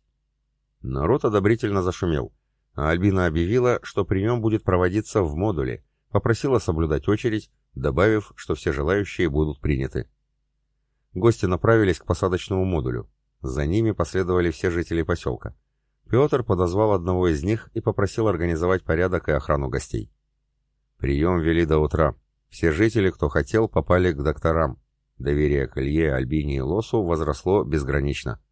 S1: Народ одобрительно зашумел, а Альбина объявила, что прием будет проводиться в модуле, попросила соблюдать очередь, добавив, что все желающие будут приняты. Гости направились к посадочному модулю. За ними последовали все жители поселка. Петр подозвал одного из них и попросил организовать порядок и охрану гостей. Прием вели до утра. Все жители, кто хотел, попали к докторам. Доверие к Илье, Альбине и Лосу возросло безгранично.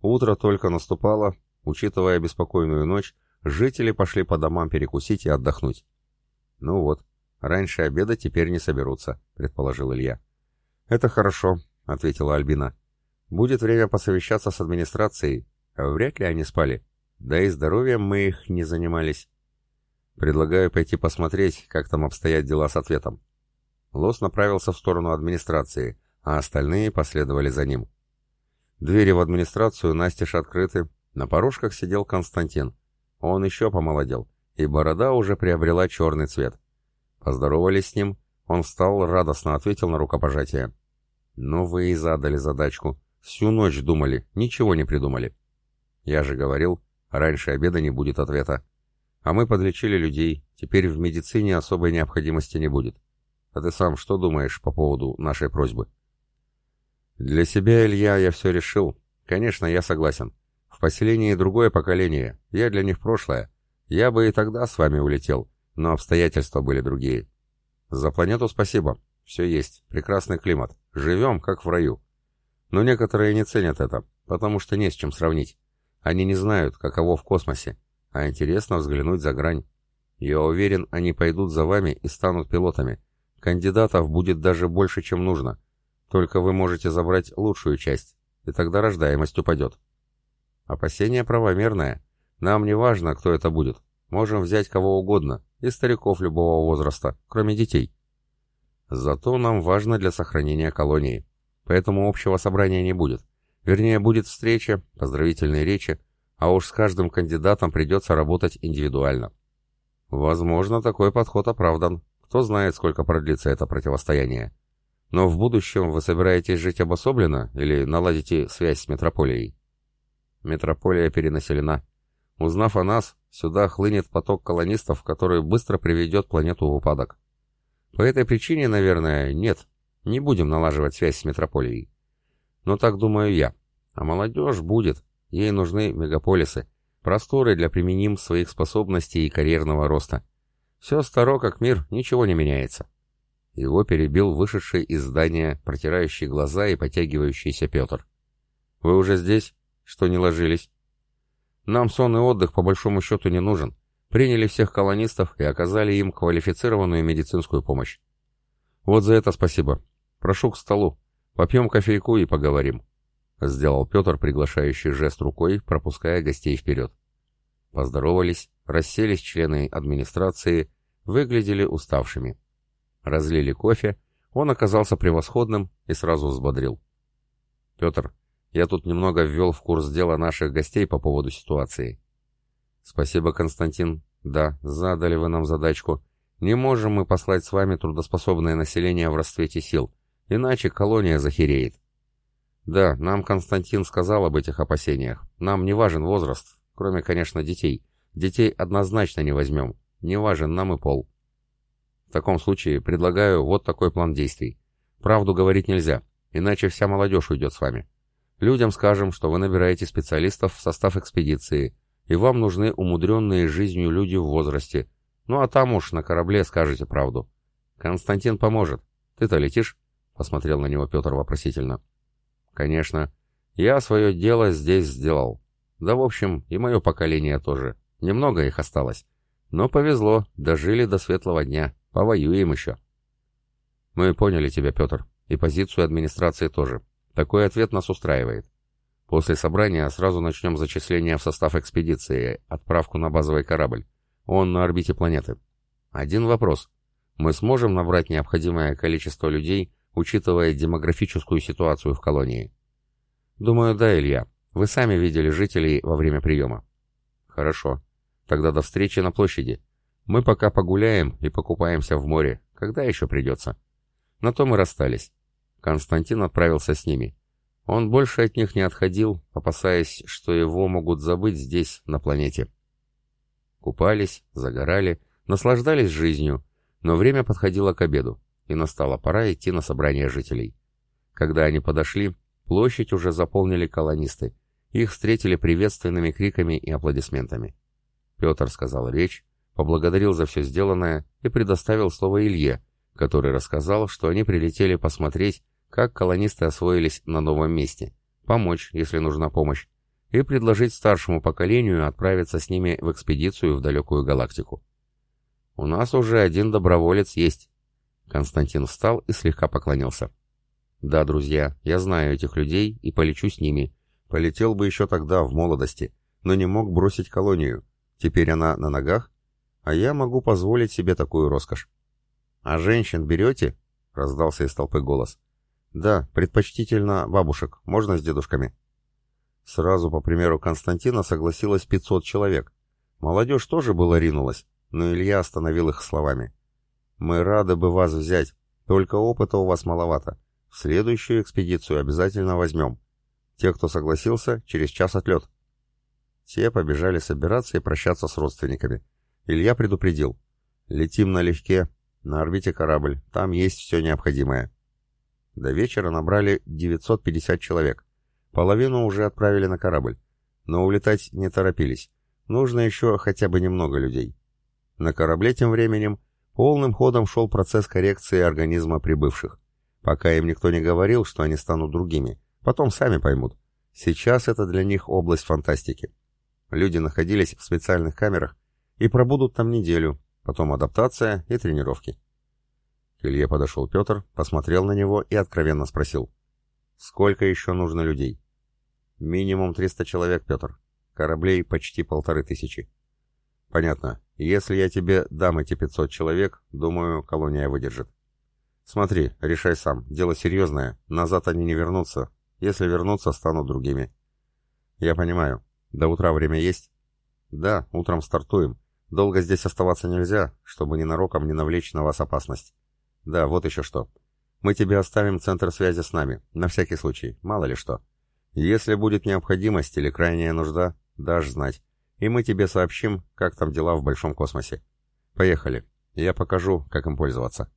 S1: Утро только наступало, Учитывая беспокойную ночь, жители пошли по домам перекусить и отдохнуть. «Ну вот, раньше обеда теперь не соберутся», — предположил Илья. «Это хорошо», — ответила Альбина. «Будет время посовещаться с администрацией. Вряд ли они спали. Да и здоровьем мы их не занимались. Предлагаю пойти посмотреть, как там обстоят дела с ответом». Лос направился в сторону администрации, а остальные последовали за ним. Двери в администрацию настежь открыты, на порожках сидел Константин. Он еще помолодел, и борода уже приобрела черный цвет. Поздоровались с ним, он встал, радостно ответил на рукопожатие. «Ну вы и задали задачку. Всю ночь думали, ничего не придумали». «Я же говорил, раньше обеда не будет ответа. А мы подлечили людей, теперь в медицине особой необходимости не будет. А ты сам что думаешь по поводу нашей просьбы?» «Для себя, Илья, я все решил. Конечно, я согласен поселении другое поколение, я для них прошлое. Я бы и тогда с вами улетел, но обстоятельства были другие. За планету спасибо, все есть, прекрасный климат, живем как в раю. Но некоторые не ценят это, потому что не с чем сравнить. Они не знают, каково в космосе, а интересно взглянуть за грань. Я уверен, они пойдут за вами и станут пилотами. Кандидатов будет даже больше, чем нужно. Только вы можете забрать лучшую часть, и тогда рождаемость упадет. Опасение правомерное. Нам не важно, кто это будет. Можем взять кого угодно, и стариков любого возраста, кроме детей. Зато нам важно для сохранения колонии. Поэтому общего собрания не будет. Вернее, будет встреча, поздравительные речи, а уж с каждым кандидатом придется работать индивидуально. Возможно, такой подход оправдан. Кто знает, сколько продлится это противостояние. Но в будущем вы собираетесь жить обособленно или наладите связь с метрополией? Метрополия перенаселена. Узнав о нас, сюда хлынет поток колонистов, который быстро приведет планету в упадок. По этой причине, наверное, нет, не будем налаживать связь с метрополией. Но так думаю я. А молодежь будет, ей нужны мегаполисы, просторы для применим своих способностей и карьерного роста.
S2: Все старо как мир, ничего не меняется. Его перебил вышедший из здания, протирающий глаза и потягивающийся Петр. «Вы уже здесь? Что не ложились?» «Нам сон и отдых по большому счету не нужен. Приняли всех колонистов и оказали им квалифицированную медицинскую помощь. Вот за это спасибо. Прошу к столу. Попьем кофейку и поговорим». Сделал Петр приглашающий жест рукой, пропуская гостей вперед. Поздоровались, расселись члены администрации, выглядели уставшими. Разлили кофе, он оказался превосходным и сразу взбодрил. «Петр, я тут немного ввел в курс дела наших гостей по поводу ситуации». «Спасибо, Константин. Да, задали вы нам задачку. Не можем мы послать с вами трудоспособное население в расцвете сил, иначе колония захереет». «Да, нам Константин сказал об этих опасениях. Нам не важен возраст, кроме, конечно, детей. Детей однозначно не возьмем. Не важен нам и пол. В таком случае предлагаю вот такой план действий. Правду говорить нельзя, иначе вся молодежь уйдет с вами. Людям скажем, что вы набираете специалистов в состав экспедиции, и вам нужны умудренные жизнью люди в возрасте. Ну а там уж на корабле скажете правду. Константин поможет. Ты-то летишь? Посмотрел на него Петр вопросительно. Конечно. Я свое дело здесь сделал. Да, в общем, и мое поколение тоже. Немного их осталось. Но повезло, дожили до светлого дня. Повоюем еще. Мы поняли тебя, Петр, и позицию администрации тоже. Такой ответ нас устраивает. После собрания сразу начнем зачисление в состав экспедиции, отправку на базовый корабль. Он на орбите планеты. Один вопрос. Мы сможем набрать необходимое количество людей, учитывая демографическую ситуацию в колонии? Думаю, да, Илья. Вы сами видели жителей во время приема. Хорошо. Тогда до встречи на площади. Мы пока погуляем и покупаемся в море. Когда еще придется? На то мы расстались. Константин отправился с ними. Он больше от них не отходил, опасаясь, что его могут забыть здесь, на планете. Купались, загорали, наслаждались жизнью, но время подходило к обеду, и настала пора идти на собрание жителей. Когда они подошли, площадь уже заполнили колонисты. Их встретили приветственными криками и аплодисментами. Петр сказал речь, поблагодарил за все сделанное и предоставил слово Илье, который рассказал, что они прилетели посмотреть, как колонисты освоились на новом месте, помочь, если нужна помощь, и предложить старшему поколению отправиться с ними в экспедицию в далекую галактику. «У нас уже один доброволец есть». Константин встал и слегка поклонился. «Да, друзья, я знаю этих людей и полечу с ними. Полетел бы еще тогда, в молодости, но не мог бросить колонию. Теперь она на ногах а я могу позволить себе такую роскошь. «А женщин берете?» — раздался из толпы голос. «Да, предпочтительно бабушек. Можно с дедушками?» Сразу, по примеру Константина, согласилось 500 человек. Молодежь тоже была ринулась, но Илья остановил их словами. «Мы рады бы вас взять, только опыта у вас маловато. В следующую экспедицию обязательно возьмем. Те, кто согласился, через час отлет». Те побежали собираться и прощаться с родственниками. Илья предупредил. «Летим налегке, на орбите корабль, там есть все необходимое». До вечера набрали 950 человек. Половину уже отправили на корабль. Но улетать не торопились. Нужно еще хотя бы немного людей. На корабле тем временем полным ходом шел процесс коррекции организма прибывших. Пока им никто не говорил, что они станут другими. Потом сами поймут. Сейчас это для них область фантастики. Люди находились в специальных камерах, и пробудут там неделю, потом адаптация и тренировки. К Илье подошел Петр, посмотрел на него и откровенно спросил. «Сколько еще нужно людей?» «Минимум 300 человек, Петр. Кораблей почти полторы тысячи». «Понятно. Если я тебе дам эти 500 человек, думаю, колония выдержит». «Смотри, решай сам. Дело серьезное. Назад они не вернутся. Если вернутся, станут другими». «Я понимаю. До утра время есть?» «Да, утром стартуем. Долго здесь оставаться нельзя, чтобы ненароком не навлечь на вас опасность. Да, вот еще что. Мы тебе оставим центр связи с нами, на всякий случай, мало ли что. Если будет необходимость или крайняя нужда, дашь знать. И мы тебе сообщим, как там дела в большом космосе. Поехали. Я покажу, как им пользоваться.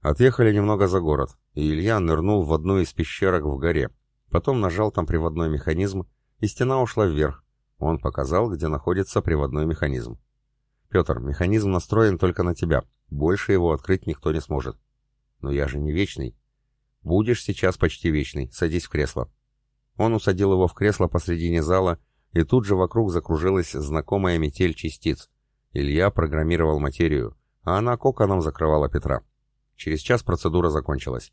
S2: Отъехали немного за город, и Илья нырнул в одну из пещерок в горе. Потом нажал там приводной механизм, и стена ушла вверх, он показал, где находится приводной механизм.
S1: Петр, механизм настроен только на тебя. Больше его открыть никто не сможет. Но я же не вечный. Будешь сейчас почти вечный. Садись в кресло. Он усадил его в кресло посредине зала, и тут же вокруг закружилась знакомая метель частиц. Илья программировал материю, а она коконом закрывала Петра. Через час процедура закончилась.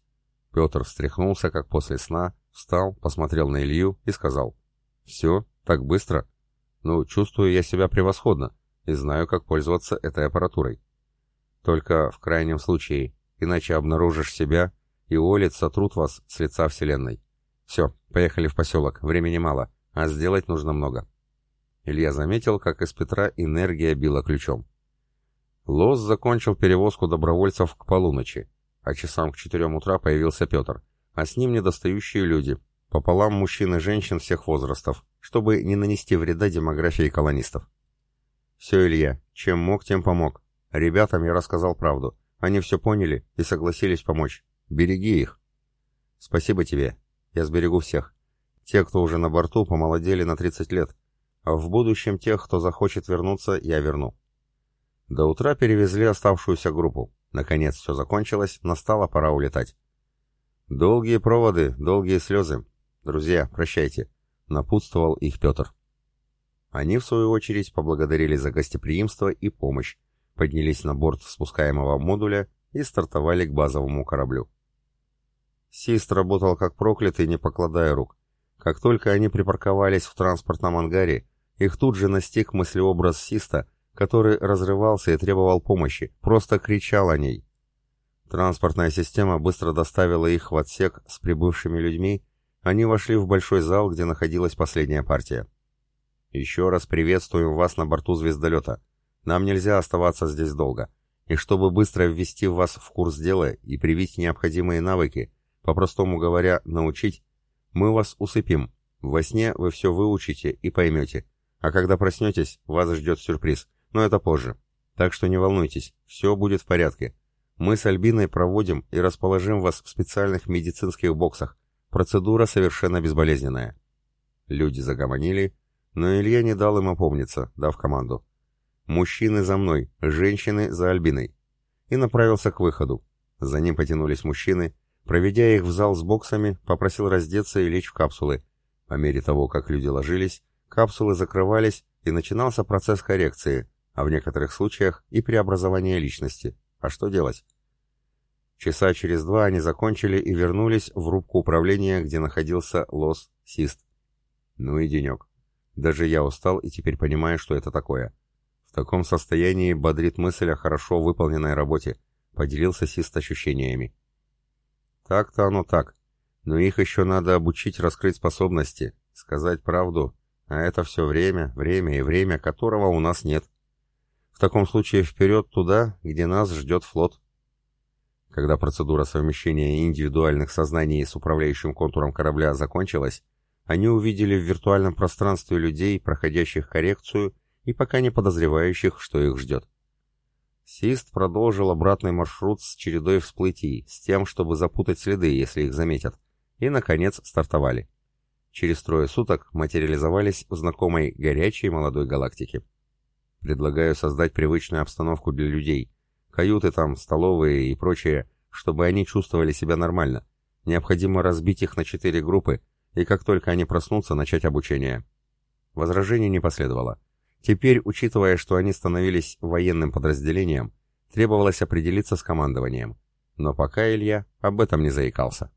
S1: Петр встряхнулся, как после сна, встал, посмотрел на Илью и сказал. «Все? Так быстро? Ну, чувствую я себя превосходно и знаю, как пользоваться этой аппаратурой. Только в крайнем случае, иначе обнаружишь себя, и Олит сотрут вас с лица Вселенной. Все, поехали в поселок, времени мало, а сделать нужно много». Илья заметил, как из Петра энергия била ключом. Лос закончил перевозку добровольцев к полуночи, а часам к четырем утра появился Петр, а с ним недостающие люди, пополам мужчин и женщин всех возрастов, чтобы не нанести вреда демографии колонистов. «Все, Илья, чем мог, тем помог. Ребятам я рассказал правду. Они все поняли и согласились помочь. Береги их». «Спасибо тебе. Я сберегу всех. Те, кто уже на борту, помолодели на 30 лет. А в будущем тех, кто захочет вернуться, я верну». До утра перевезли оставшуюся группу. Наконец все закончилось, настала пора улетать. «Долгие проводы, долгие слезы. Друзья, прощайте», — напутствовал их Петр. Они, в свою очередь, поблагодарили за гостеприимство и помощь, поднялись на борт спускаемого модуля и стартовали к базовому кораблю. Сист работал как проклятый, не покладая рук. Как только они припарковались в транспортном ангаре, их тут же настиг мыслеобраз Систа — который разрывался и требовал помощи, просто кричал о ней. Транспортная система быстро доставила их в отсек с прибывшими людьми, они вошли в большой зал, где находилась последняя партия. «Еще раз приветствуем вас на борту звездолета. Нам нельзя оставаться здесь долго. И чтобы быстро ввести вас в курс дела и привить необходимые навыки, по-простому говоря, научить, мы вас усыпим. Во сне вы все выучите и поймете. А когда проснетесь, вас ждет сюрприз но это позже. Так что не волнуйтесь, все будет в порядке. Мы с Альбиной проводим и расположим вас в специальных медицинских боксах. Процедура совершенно безболезненная». Люди загомонили, но Илья не дал им опомниться, дав команду. «Мужчины за мной, женщины за Альбиной». И направился к выходу. За ним потянулись мужчины. Проведя их в зал с боксами, попросил раздеться и лечь в капсулы. По мере того, как люди ложились, капсулы закрывались, и начинался процесс коррекции, а в некоторых случаях и преобразование личности. А что делать? Часа через два они закончили и вернулись в рубку управления, где находился Лос Сист. Ну и денек. Даже я устал и теперь понимаю, что это такое. В таком состоянии бодрит мысль о хорошо выполненной работе, поделился Сист ощущениями. Так-то оно так. Но их еще надо обучить раскрыть способности, сказать правду, а это все время, время и время, которого у нас нет. В таком случае вперед туда, где нас ждет флот. Когда процедура совмещения индивидуальных сознаний с управляющим контуром корабля закончилась, они увидели в виртуальном пространстве людей, проходящих коррекцию и пока не подозревающих, что их ждет. Сист продолжил обратный маршрут с чередой всплытий, с тем, чтобы запутать следы, если их заметят, и, наконец, стартовали. Через трое суток материализовались в знакомой горячей молодой галактике. Предлагаю создать привычную обстановку для людей. Каюты там, столовые и прочее, чтобы они чувствовали себя нормально. Необходимо разбить их на четыре группы, и как только они проснутся, начать обучение. Возражений не последовало. Теперь, учитывая, что они становились военным подразделением, требовалось определиться с командованием. Но пока Илья об этом не заикался.